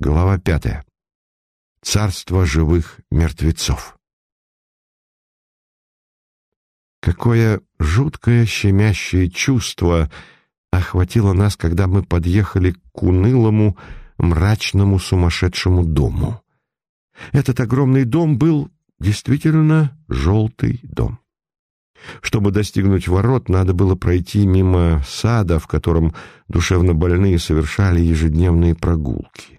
Глава пятая. Царство живых мертвецов. Какое жуткое щемящее чувство охватило нас, когда мы подъехали к унылому, мрачному сумасшедшему дому. Этот огромный дом был действительно желтый дом. Чтобы достигнуть ворот, надо было пройти мимо сада, в котором душевнобольные совершали ежедневные прогулки.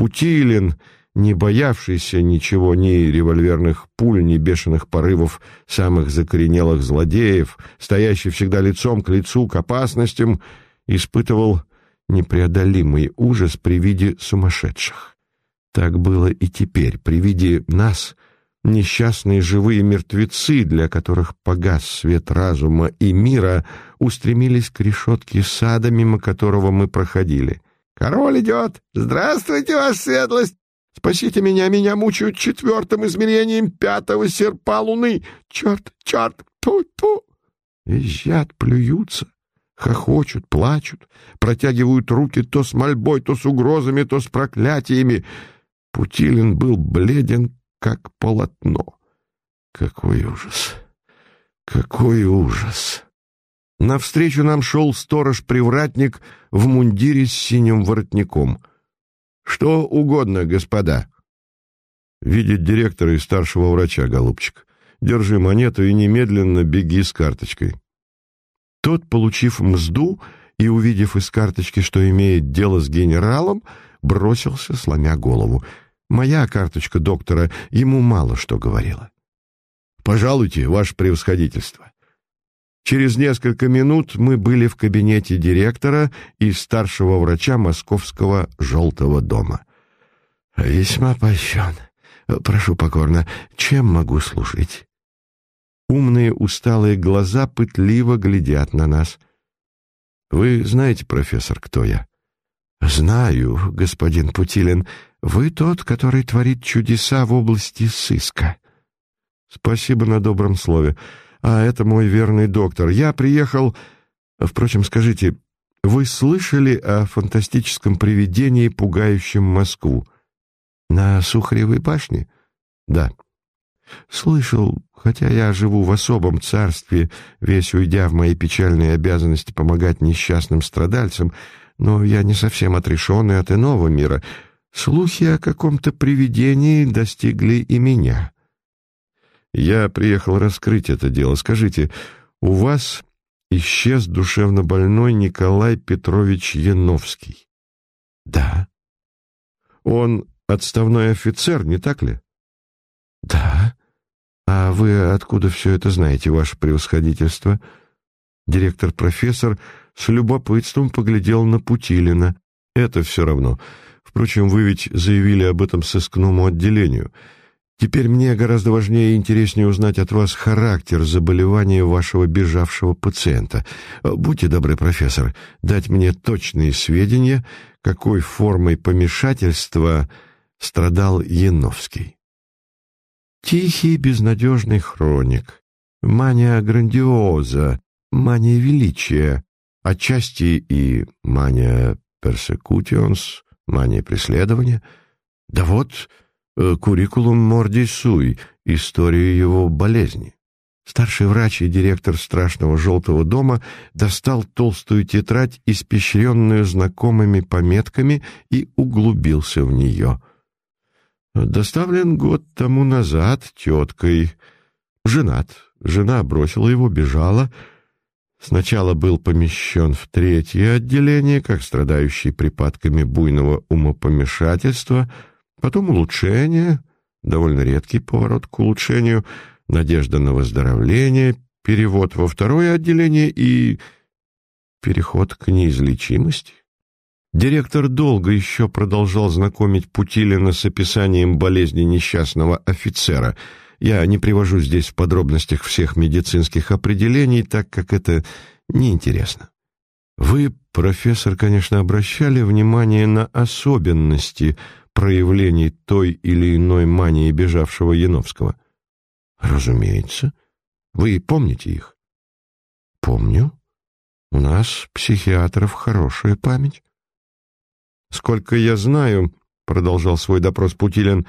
Путилин, не боявшийся ничего, ни револьверных пуль, ни бешеных порывов самых закоренелых злодеев, стоящий всегда лицом к лицу к опасностям, испытывал непреодолимый ужас при виде сумасшедших. Так было и теперь, при виде нас, несчастные живые мертвецы, для которых погас свет разума и мира, устремились к решетке сада, мимо которого мы проходили — Король идет! Здравствуйте, ваша светлость! Спасите меня, меня мучают четвертым измерением пятого серпа луны! Черт, черт, ту-ту!» Визжат, плюются, хохочут, плачут, протягивают руки то с мольбой, то с угрозами, то с проклятиями. Путилин был бледен, как полотно. Какой ужас! Какой ужас! Навстречу нам шел сторож-привратник в мундире с синим воротником. «Что угодно, господа». «Видеть директора и старшего врача, голубчик. Держи монету и немедленно беги с карточкой». Тот, получив мзду и увидев из карточки, что имеет дело с генералом, бросился, сломя голову. Моя карточка доктора ему мало что говорила. «Пожалуйте, ваше превосходительство». Через несколько минут мы были в кабинете директора и старшего врача Московского «Желтого дома». «Весьма польщен. Прошу покорно, чем могу служить?» Умные усталые глаза пытливо глядят на нас. «Вы знаете, профессор, кто я?» «Знаю, господин Путилин. Вы тот, который творит чудеса в области сыска». «Спасибо на добром слове. А это мой верный доктор. Я приехал... Впрочем, скажите, вы слышали о фантастическом привидении, пугающем Москву? На Сухаревой башне? Да. Слышал, хотя я живу в особом царстве, весь уйдя в мои печальные обязанности помогать несчастным страдальцам, но я не совсем отрешенный от иного мира. Слухи о каком-то привидении достигли и меня. Я приехал раскрыть это дело. Скажите, у вас исчез душевно больной Николай Петрович Яновский? Да. Он отставной офицер, не так ли? Да. А вы откуда все это знаете, ваше превосходительство? Директор-профессор с любопытством поглядел на Путилина. Это все равно. Впрочем, вы ведь заявили об этом сыскному отделению — Теперь мне гораздо важнее и интереснее узнать от вас характер заболевания вашего бежавшего пациента. Будьте добры, профессор, дать мне точные сведения, какой формой помешательства страдал Яновский. Тихий, безнадежный хроник, мания грандиоза, мания величия, отчасти и мания персекутионс, мания преследования. Да вот «Куррикулум Морди Суй. Историю его болезни». Старший врач и директор страшного желтого дома достал толстую тетрадь, испещренную знакомыми пометками, и углубился в нее. Доставлен год тому назад теткой. Женат. Жена бросила его, бежала. Сначала был помещен в третье отделение, как страдающий припадками буйного умопомешательства — Потом улучшение, довольно редкий поворот к улучшению, надежда на выздоровление, перевод во второе отделение и переход к неизлечимости. Директор долго еще продолжал знакомить Путилина с описанием болезни несчастного офицера. Я не привожу здесь в подробностях всех медицинских определений, так как это неинтересно. Вы, профессор, конечно, обращали внимание на особенности – проявлений той или иной мании бежавшего Яновского? Разумеется. Вы помните их? Помню. У нас, психиатров, хорошая память. Сколько я знаю, продолжал свой допрос Путилин,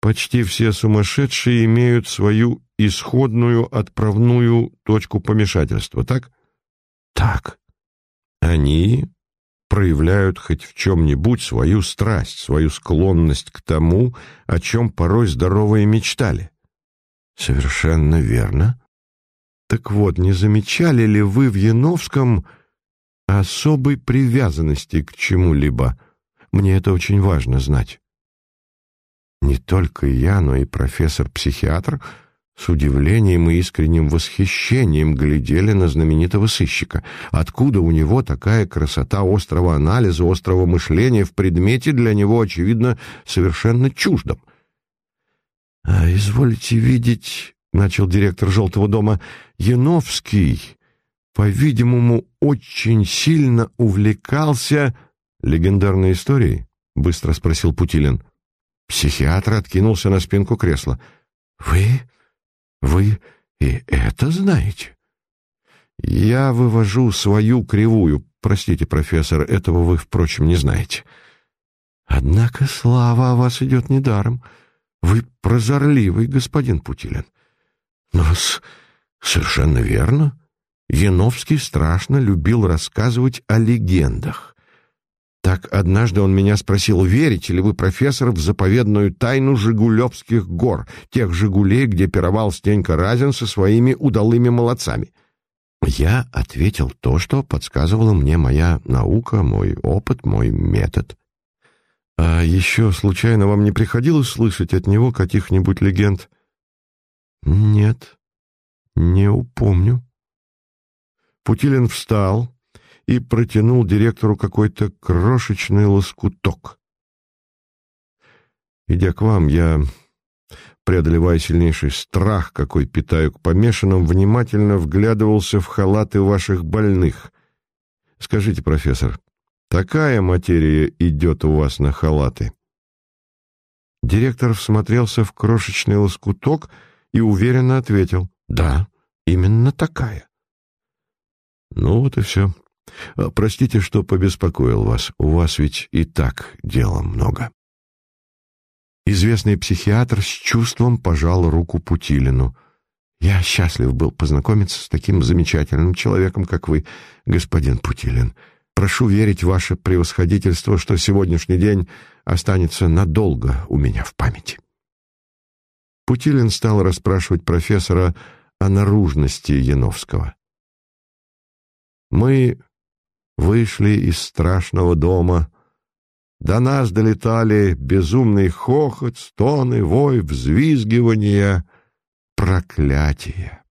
почти все сумасшедшие имеют свою исходную отправную точку помешательства, так? Так. Они проявляют хоть в чем-нибудь свою страсть, свою склонность к тому, о чем порой здоровые мечтали. Совершенно верно. Так вот, не замечали ли вы в Яновском особой привязанности к чему-либо? Мне это очень важно знать. Не только я, но и профессор-психиатр — с удивлением и искренним восхищением глядели на знаменитого сыщика. Откуда у него такая красота острого анализа, острого мышления в предмете для него, очевидно, совершенно чуждом? «А, «Извольте видеть», — начал директор «Желтого дома», — «Яновский, по-видимому, очень сильно увлекался...» «Легендарной историей?» — быстро спросил Путилин. Психиатр откинулся на спинку кресла. «Вы вы и это знаете? Я вывожу свою кривую. Простите, профессор, этого вы, впрочем, не знаете. Однако слава о вас идет недаром. Вы прозорливый, господин Путилин. Но совершенно верно. Яновский страшно любил рассказывать о легендах. Так однажды он меня спросил, верите ли вы, профессор, в заповедную тайну Жигулевских гор, тех Жигулей, где пировал Стенька Разин со своими удалыми молодцами. Я ответил то, что подсказывала мне моя наука, мой опыт, мой метод. А еще случайно вам не приходилось слышать от него каких-нибудь легенд? Нет, не упомню. Путилин встал, и протянул директору какой-то крошечный лоскуток. Идя к вам, я, преодолевая сильнейший страх, какой питаю к помешанным, внимательно вглядывался в халаты ваших больных. Скажите, профессор, такая материя идет у вас на халаты? Директор всмотрелся в крошечный лоскуток и уверенно ответил, «Да, именно такая». Ну вот и все. А, простите, что побеспокоил вас. У вас ведь и так дела много. Известный психиатр с чувством пожал руку Путилину. Я счастлив был познакомиться с таким замечательным человеком, как вы, господин Путилин. Прошу верить ваше превосходительство, что сегодняшний день останется надолго у меня в памяти. Путилин стал расспрашивать профессора о наружности Яновского. Мы вышли из страшного дома. До нас долетали безумный хохот, стоны, вой, взвизгивания, проклятия.